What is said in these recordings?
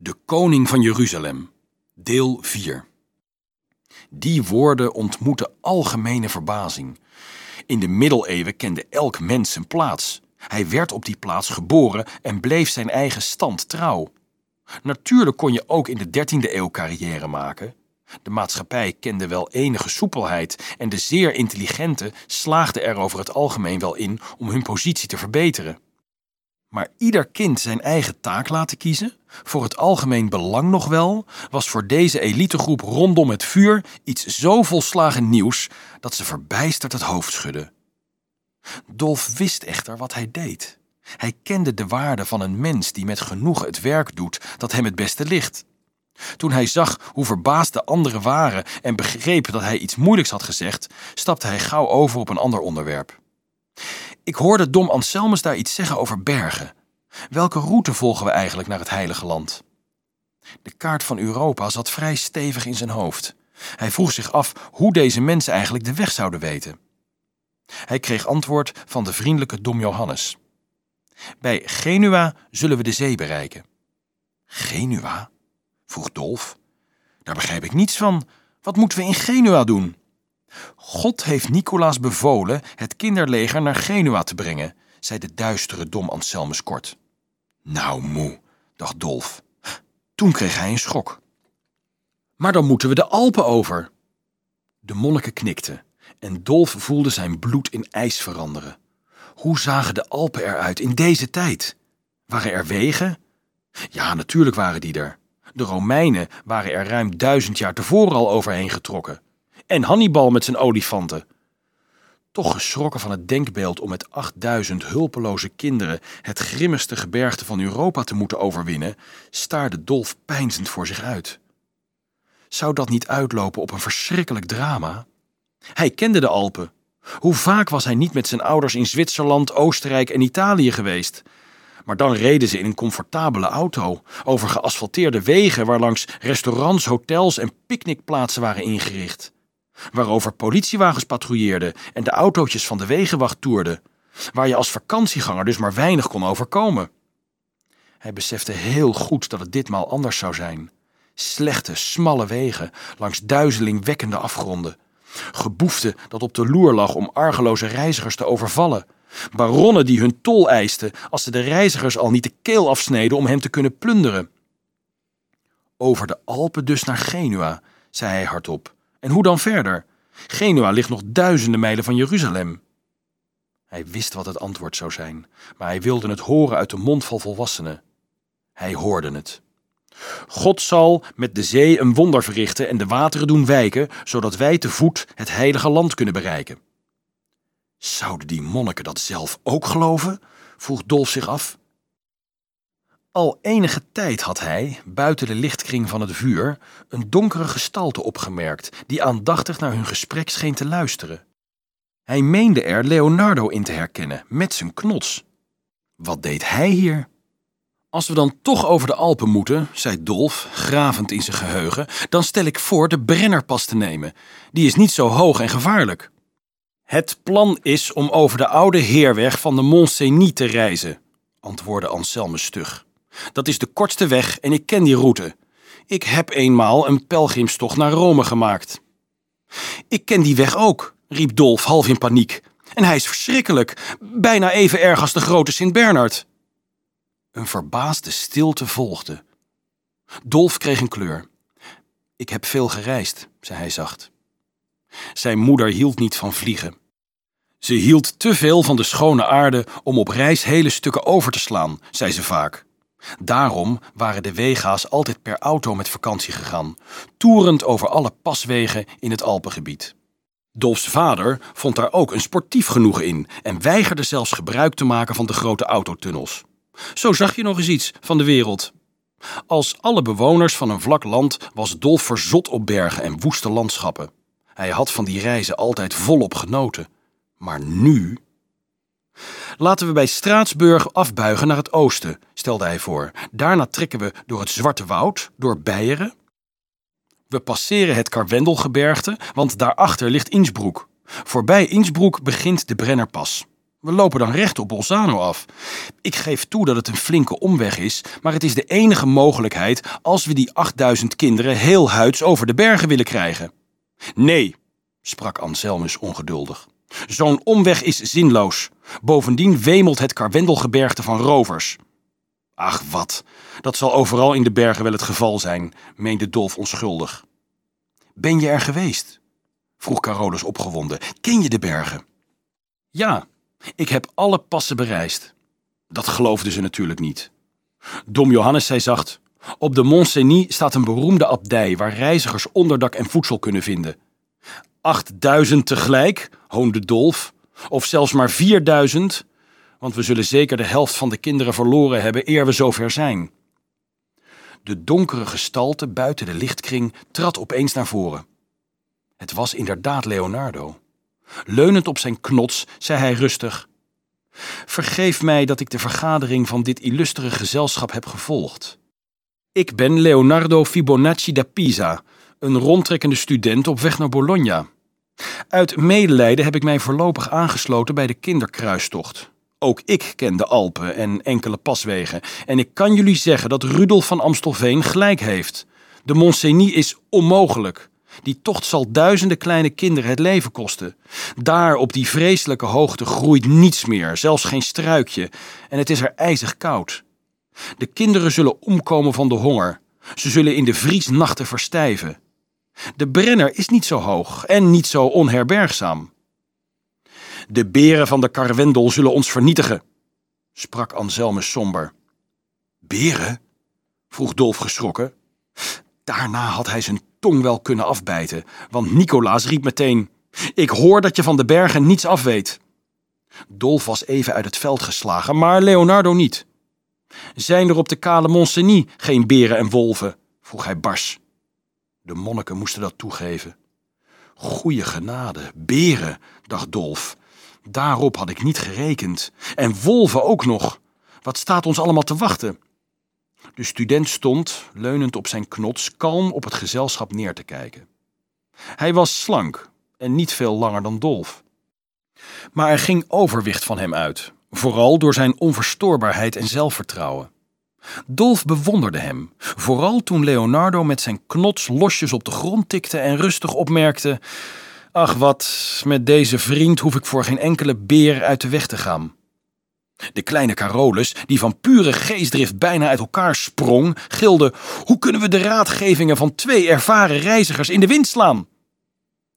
De koning van Jeruzalem, deel 4. Die woorden ontmoeten algemene verbazing. In de middeleeuwen kende elk mens zijn plaats. Hij werd op die plaats geboren en bleef zijn eigen stand trouw. Natuurlijk kon je ook in de 13e eeuw carrière maken. De maatschappij kende wel enige soepelheid en de zeer intelligenten slaagden er over het algemeen wel in om hun positie te verbeteren. Maar ieder kind zijn eigen taak laten kiezen, voor het algemeen belang nog wel, was voor deze elitegroep rondom het vuur iets zo volslagen nieuws dat ze verbijsterd het hoofd schudden. Dolf wist echter wat hij deed. Hij kende de waarde van een mens die met genoegen het werk doet dat hem het beste ligt. Toen hij zag hoe verbaasd de anderen waren en begreep dat hij iets moeilijks had gezegd, stapte hij gauw over op een ander onderwerp. Ik hoorde Dom Anselmus daar iets zeggen over bergen. Welke route volgen we eigenlijk naar het Heilige Land? De kaart van Europa zat vrij stevig in zijn hoofd. Hij vroeg zich af hoe deze mensen eigenlijk de weg zouden weten. Hij kreeg antwoord van de vriendelijke Dom Johannes. Bij Genua zullen we de zee bereiken. Genua? vroeg Dolf. Daar begrijp ik niets van. Wat moeten we in Genua doen? God heeft Nicolaas bevolen het kinderleger naar Genua te brengen, zei de duistere dom Anselmus kort. Nou, moe, dacht Dolf. Toen kreeg hij een schok. Maar dan moeten we de Alpen over. De monniken knikten en Dolf voelde zijn bloed in ijs veranderen. Hoe zagen de Alpen eruit in deze tijd? Waren er wegen? Ja, natuurlijk waren die er. De Romeinen waren er ruim duizend jaar tevoren al overheen getrokken en Hannibal met zijn olifanten. Toch geschrokken van het denkbeeld om met 8000 hulpeloze kinderen het grimmigste gebergte van Europa te moeten overwinnen, staarde Dolf peinzend voor zich uit. Zou dat niet uitlopen op een verschrikkelijk drama? Hij kende de Alpen. Hoe vaak was hij niet met zijn ouders in Zwitserland, Oostenrijk en Italië geweest? Maar dan reden ze in een comfortabele auto over geasfalteerde wegen waarlangs restaurants, hotels en picknickplaatsen waren ingericht waarover politiewagens patrouilleerden en de autootjes van de wegenwacht toerden, waar je als vakantieganger dus maar weinig kon overkomen. Hij besefte heel goed dat het ditmaal anders zou zijn. Slechte, smalle wegen langs duizelingwekkende afgronden. Geboefte dat op de loer lag om argeloze reizigers te overvallen. Baronnen die hun tol eisten als ze de reizigers al niet de keel afsneden om hem te kunnen plunderen. Over de Alpen dus naar Genua, zei hij hardop. En hoe dan verder? Genua ligt nog duizenden mijlen van Jeruzalem. Hij wist wat het antwoord zou zijn, maar hij wilde het horen uit de mond van volwassenen. Hij hoorde het. God zal met de zee een wonder verrichten en de wateren doen wijken, zodat wij te voet het heilige land kunnen bereiken. Zouden die monniken dat zelf ook geloven? vroeg Dolf zich af. Al enige tijd had hij, buiten de lichtkring van het vuur, een donkere gestalte opgemerkt die aandachtig naar hun gesprek scheen te luisteren. Hij meende er Leonardo in te herkennen, met zijn knots. Wat deed hij hier? Als we dan toch over de Alpen moeten, zei Dolf, gravend in zijn geheugen, dan stel ik voor de Brennerpas te nemen. Die is niet zo hoog en gevaarlijk. Het plan is om over de oude heerweg van de Mont-Cenis te reizen, antwoordde Anselme stug. Dat is de kortste weg en ik ken die route. Ik heb eenmaal een pelgrimstocht naar Rome gemaakt. Ik ken die weg ook, riep Dolf half in paniek. En hij is verschrikkelijk, bijna even erg als de grote Sint-Bernard. Een verbaasde stilte volgde. Dolf kreeg een kleur. Ik heb veel gereisd, zei hij zacht. Zijn moeder hield niet van vliegen. Ze hield te veel van de schone aarde om op reis hele stukken over te slaan, zei ze vaak. Daarom waren de Wega's altijd per auto met vakantie gegaan, toerend over alle paswegen in het Alpengebied. Dolfs vader vond daar ook een sportief genoegen in en weigerde zelfs gebruik te maken van de grote autotunnels. Zo zag je nog eens iets van de wereld. Als alle bewoners van een vlak land was Dolf verzot op bergen en woeste landschappen. Hij had van die reizen altijd volop genoten. Maar nu Laten we bij Straatsburg afbuigen naar het oosten, stelde hij voor. Daarna trekken we door het Zwarte Woud, door Beieren. We passeren het Karwendelgebergte, want daarachter ligt Innsbruck. Voorbij Innsbruck begint de Brennerpas. We lopen dan recht op Bolzano af. Ik geef toe dat het een flinke omweg is, maar het is de enige mogelijkheid als we die 8000 kinderen heel huids over de bergen willen krijgen. Nee, sprak Anselmus ongeduldig. Zo'n omweg is zinloos. Bovendien wemelt het Karwendelgebergte van rovers. Ach wat, dat zal overal in de bergen wel het geval zijn, meende Dolf onschuldig. Ben je er geweest? vroeg Carolus opgewonden. Ken je de bergen? Ja, ik heb alle passen bereisd. Dat geloofden ze natuurlijk niet. Dom Johannes zei zacht: Op de Mont-Cenis staat een beroemde abdij waar reizigers onderdak en voedsel kunnen vinden. Achtduizend tegelijk, hoonde Dolf, of zelfs maar vierduizend, want we zullen zeker de helft van de kinderen verloren hebben eer we zover zijn. De donkere gestalte buiten de lichtkring trad opeens naar voren. Het was inderdaad Leonardo. Leunend op zijn knots zei hij rustig: Vergeef mij dat ik de vergadering van dit illustere gezelschap heb gevolgd. Ik ben Leonardo Fibonacci da Pisa, een rondtrekkende student op weg naar Bologna. Uit medelijden heb ik mij voorlopig aangesloten bij de kinderkruistocht. Ook ik ken de Alpen en enkele paswegen. En ik kan jullie zeggen dat Rudolf van Amstelveen gelijk heeft. De Mont-Cenis is onmogelijk. Die tocht zal duizenden kleine kinderen het leven kosten. Daar op die vreselijke hoogte groeit niets meer, zelfs geen struikje. En het is er ijzig koud. De kinderen zullen omkomen van de honger. Ze zullen in de vriesnachten verstijven. De Brenner is niet zo hoog en niet zo onherbergzaam. De beren van de Karwendel zullen ons vernietigen, sprak Anselmus somber. Beren? vroeg Dolf geschrokken. Daarna had hij zijn tong wel kunnen afbijten, want Nicolaas riep meteen: Ik hoor dat je van de bergen niets afweet. Dolf was even uit het veld geslagen, maar Leonardo niet. Zijn er op de kale Mont-Cenis geen beren en wolven? vroeg hij bars. De monniken moesten dat toegeven. Goeie genade, beren, dacht Dolf. Daarop had ik niet gerekend. En wolven ook nog. Wat staat ons allemaal te wachten? De student stond, leunend op zijn knots, kalm op het gezelschap neer te kijken. Hij was slank en niet veel langer dan Dolf. Maar er ging overwicht van hem uit, vooral door zijn onverstoorbaarheid en zelfvertrouwen. Dolf bewonderde hem, vooral toen Leonardo met zijn knots losjes op de grond tikte en rustig opmerkte: Ach wat, met deze vriend hoef ik voor geen enkele beer uit de weg te gaan. De kleine Carolus, die van pure geestdrift bijna uit elkaar sprong, gilde: Hoe kunnen we de raadgevingen van twee ervaren reizigers in de wind slaan?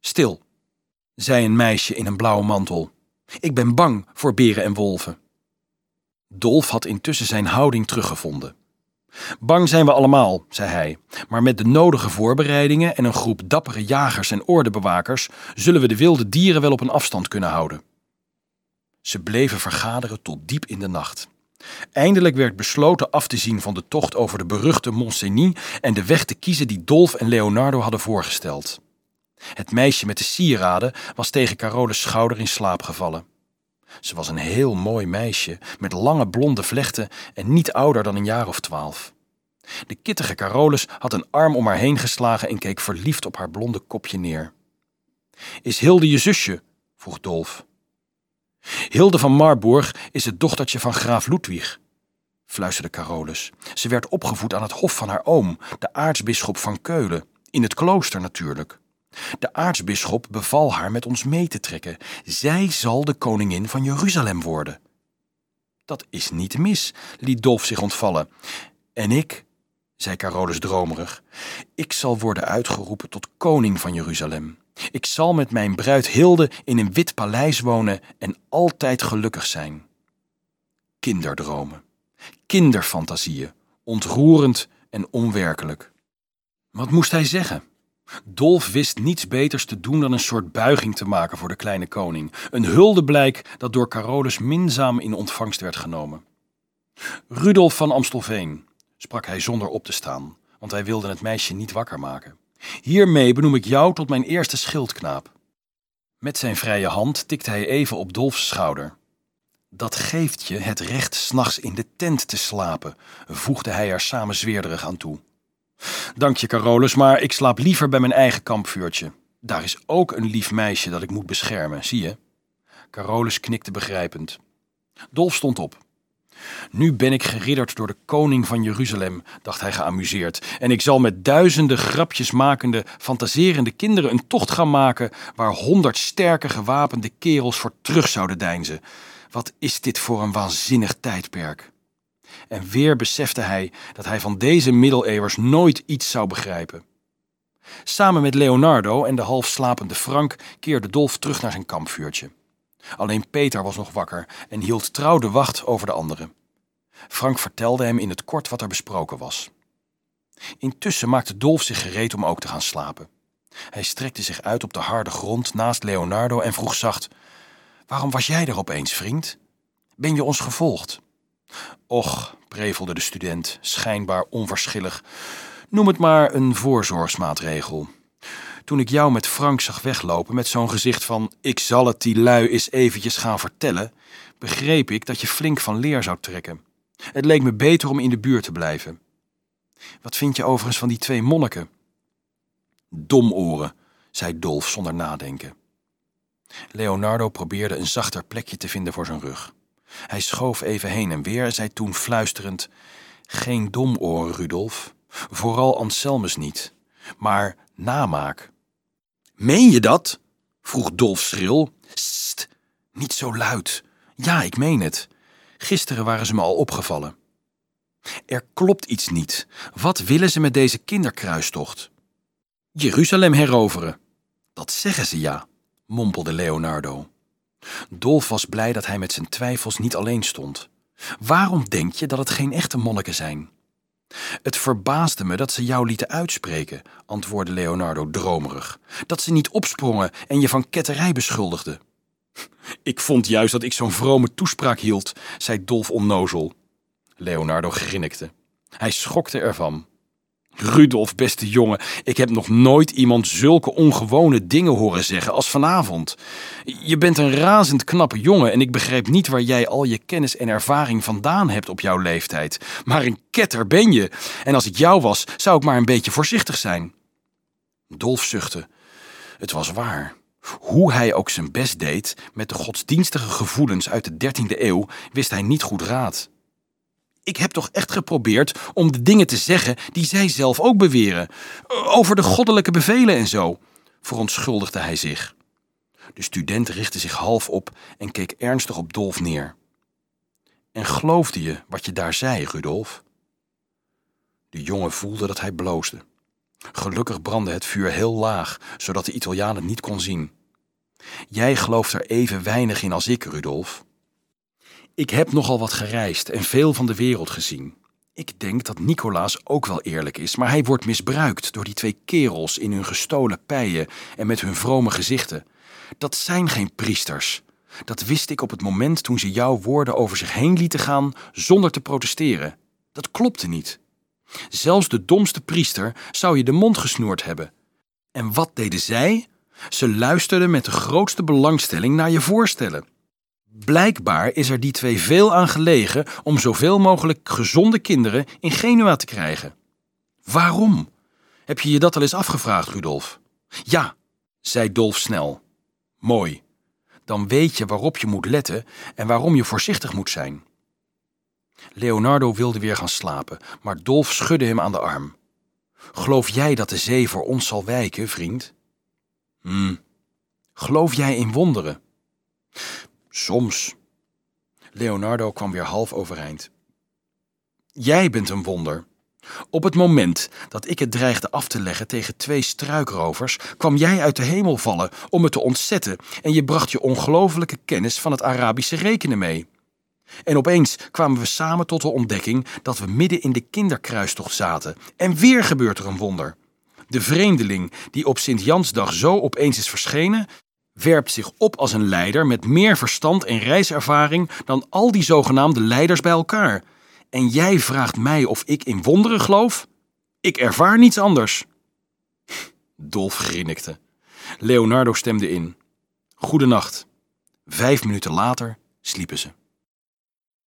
Stil, zei een meisje in een blauwe mantel. Ik ben bang voor beren en wolven. Dolf had intussen zijn houding teruggevonden. Bang zijn we allemaal, zei hij, maar met de nodige voorbereidingen en een groep dappere jagers en ordebewakers zullen we de wilde dieren wel op een afstand kunnen houden. Ze bleven vergaderen tot diep in de nacht. Eindelijk werd besloten af te zien van de tocht over de beruchte Mont-Cenis en de weg te kiezen die Dolf en Leonardo hadden voorgesteld. Het meisje met de sieraden was tegen Carolus schouder in slaap gevallen. Ze was een heel mooi meisje met lange blonde vlechten en niet ouder dan een jaar of twaalf. De kittige Carolus had een arm om haar heen geslagen en keek verliefd op haar blonde kopje neer. Is Hilde je zusje? vroeg Dolf. Hilde van Marburg is het dochtertje van graaf Ludwig, fluisterde Carolus. Ze werd opgevoed aan het hof van haar oom, de aartsbisschop van Keulen, in het klooster natuurlijk. De aartsbisschop beval haar met ons mee te trekken. Zij zal de koningin van Jeruzalem worden. Dat is niet mis, liet Dolf zich ontvallen. En ik, zei Carolus dromerig, ik zal worden uitgeroepen tot koning van Jeruzalem. Ik zal met mijn bruid Hilde in een wit paleis wonen en altijd gelukkig zijn. Kinderdromen, kinderfantasieën, ontroerend en onwerkelijk. Wat moest hij zeggen? Dolf wist niets beters te doen dan een soort buiging te maken voor de kleine koning. Een huldeblijk dat door Carolus minzaam in ontvangst werd genomen. Rudolf van Amstelveen, sprak hij zonder op te staan, want hij wilde het meisje niet wakker maken. Hiermee benoem ik jou tot mijn eerste schildknaap. Met zijn vrije hand tikte hij even op Dolfs schouder. Dat geeft je het recht s'nachts in de tent te slapen, voegde hij er samenzweerderig aan toe. Dank je, Carolus, maar ik slaap liever bij mijn eigen kampvuurtje. Daar is ook een lief meisje dat ik moet beschermen, zie je? Carolus knikte begrijpend. Dolf stond op. Nu ben ik geridderd door de koning van Jeruzalem, dacht hij geamuseerd, en ik zal met duizenden grapjes makende, fantaserende kinderen een tocht gaan maken waar honderd sterke gewapende kerels voor terug zouden deinzen. Wat is dit voor een waanzinnig tijdperk? En weer besefte hij dat hij van deze middeleeuwers nooit iets zou begrijpen. Samen met Leonardo en de half slapende Frank keerde Dolf terug naar zijn kampvuurtje. Alleen Peter was nog wakker en hield trouw de wacht over de anderen. Frank vertelde hem in het kort wat er besproken was. Intussen maakte Dolf zich gereed om ook te gaan slapen. Hij strekte zich uit op de harde grond naast Leonardo en vroeg zacht: Waarom was jij er opeens, vriend? Ben je ons gevolgd? Och, prevelde de student, schijnbaar onverschillig. Noem het maar een voorzorgsmaatregel. Toen ik jou met Frank zag weglopen met zo'n gezicht van ik zal het die lui eens eventjes gaan vertellen, begreep ik dat je flink van leer zou trekken. Het leek me beter om in de buurt te blijven. Wat vind je overigens van die twee monniken? Domoren, zei Dolf zonder nadenken. Leonardo probeerde een zachter plekje te vinden voor zijn rug. Hij schoof even heen en weer en zei toen fluisterend: Geen domoren, Rudolf. Vooral Anselmus niet. Maar namaak. Meen je dat? vroeg Dolf schril. Sst, niet zo luid. Ja, ik meen het. Gisteren waren ze me al opgevallen. Er klopt iets niet. Wat willen ze met deze kinderkruistocht? Jeruzalem heroveren. Dat zeggen ze ja, mompelde Leonardo. Dolf was blij dat hij met zijn twijfels niet alleen stond. Waarom denk je dat het geen echte monniken zijn? Het verbaasde me dat ze jou lieten uitspreken, antwoordde Leonardo dromerig. Dat ze niet opsprongen en je van ketterij beschuldigden. Ik vond juist dat ik zo'n vrome toespraak hield, zei Dolf onnozel. Leonardo grinnikte. Hij schokte ervan. Rudolf, beste jongen, ik heb nog nooit iemand zulke ongewone dingen horen zeggen als vanavond. Je bent een razend knappe jongen en ik begrijp niet waar jij al je kennis en ervaring vandaan hebt op jouw leeftijd. Maar een ketter ben je. En als ik jou was, zou ik maar een beetje voorzichtig zijn. Dolf zuchtte. Het was waar. Hoe hij ook zijn best deed met de godsdienstige gevoelens uit de dertiende eeuw, wist hij niet goed raad. Ik heb toch echt geprobeerd om de dingen te zeggen die zij zelf ook beweren. Over de goddelijke bevelen en zo, verontschuldigde hij zich. De student richtte zich half op en keek ernstig op Dolf neer. En geloofde je wat je daar zei, Rudolf? De jongen voelde dat hij bloosde. Gelukkig brandde het vuur heel laag, zodat de Italiaan het niet kon zien. Jij gelooft er even weinig in als ik, Rudolf. Ik heb nogal wat gereisd en veel van de wereld gezien. Ik denk dat Nicolaas ook wel eerlijk is, maar hij wordt misbruikt door die twee kerels in hun gestolen pijen en met hun vrome gezichten. Dat zijn geen priesters. Dat wist ik op het moment toen ze jouw woorden over zich heen lieten gaan zonder te protesteren. Dat klopte niet. Zelfs de domste priester zou je de mond gesnoerd hebben. En wat deden zij? Ze luisterden met de grootste belangstelling naar je voorstellen. Blijkbaar is er die twee veel aan gelegen om zoveel mogelijk gezonde kinderen in Genua te krijgen. Waarom? Heb je je dat al eens afgevraagd, Rudolf? Ja, zei Dolf snel. Mooi. Dan weet je waarop je moet letten en waarom je voorzichtig moet zijn. Leonardo wilde weer gaan slapen, maar Dolf schudde hem aan de arm. Geloof jij dat de zee voor ons zal wijken, vriend? Hm. Geloof jij in wonderen? Soms. Leonardo kwam weer half overeind. Jij bent een wonder. Op het moment dat ik het dreigde af te leggen tegen twee struikrovers, kwam jij uit de hemel vallen om me te ontzetten en je bracht je ongelofelijke kennis van het Arabische rekenen mee. En opeens kwamen we samen tot de ontdekking dat we midden in de kinderkruistocht zaten. En weer gebeurt er een wonder. De vreemdeling die op Sint-Jansdag zo opeens is verschenen, werpt zich op als een leider met meer verstand en reiservaring dan al die zogenaamde leiders bij elkaar. En jij vraagt mij of ik in wonderen geloof? Ik ervaar niets anders. Dolf grinnikte. Leonardo stemde in. Goedenacht. Vijf minuten later sliepen ze.